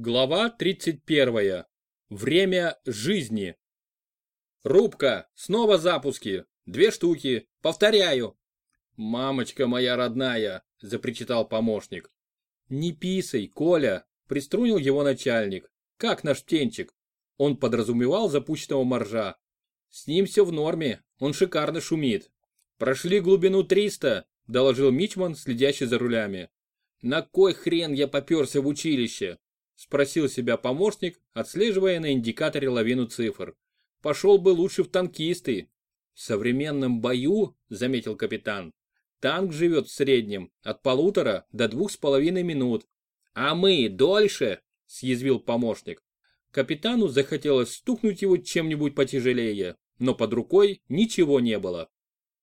Глава 31. Время жизни. Рубка, снова запуски. Две штуки. Повторяю. Мамочка моя родная, запричитал помощник. Не писай, Коля, приструнил его начальник. Как наш птенчик? Он подразумевал запущенного моржа. С ним все в норме, он шикарно шумит. Прошли глубину 300, доложил Мичман, следящий за рулями. На кой хрен я поперся в училище? Спросил себя помощник, отслеживая на индикаторе лавину цифр. Пошел бы лучше в танкисты. В современном бою, заметил капитан, танк живет в среднем от полутора до двух с половиной минут. А мы дольше, съязвил помощник. Капитану захотелось стукнуть его чем-нибудь потяжелее, но под рукой ничего не было.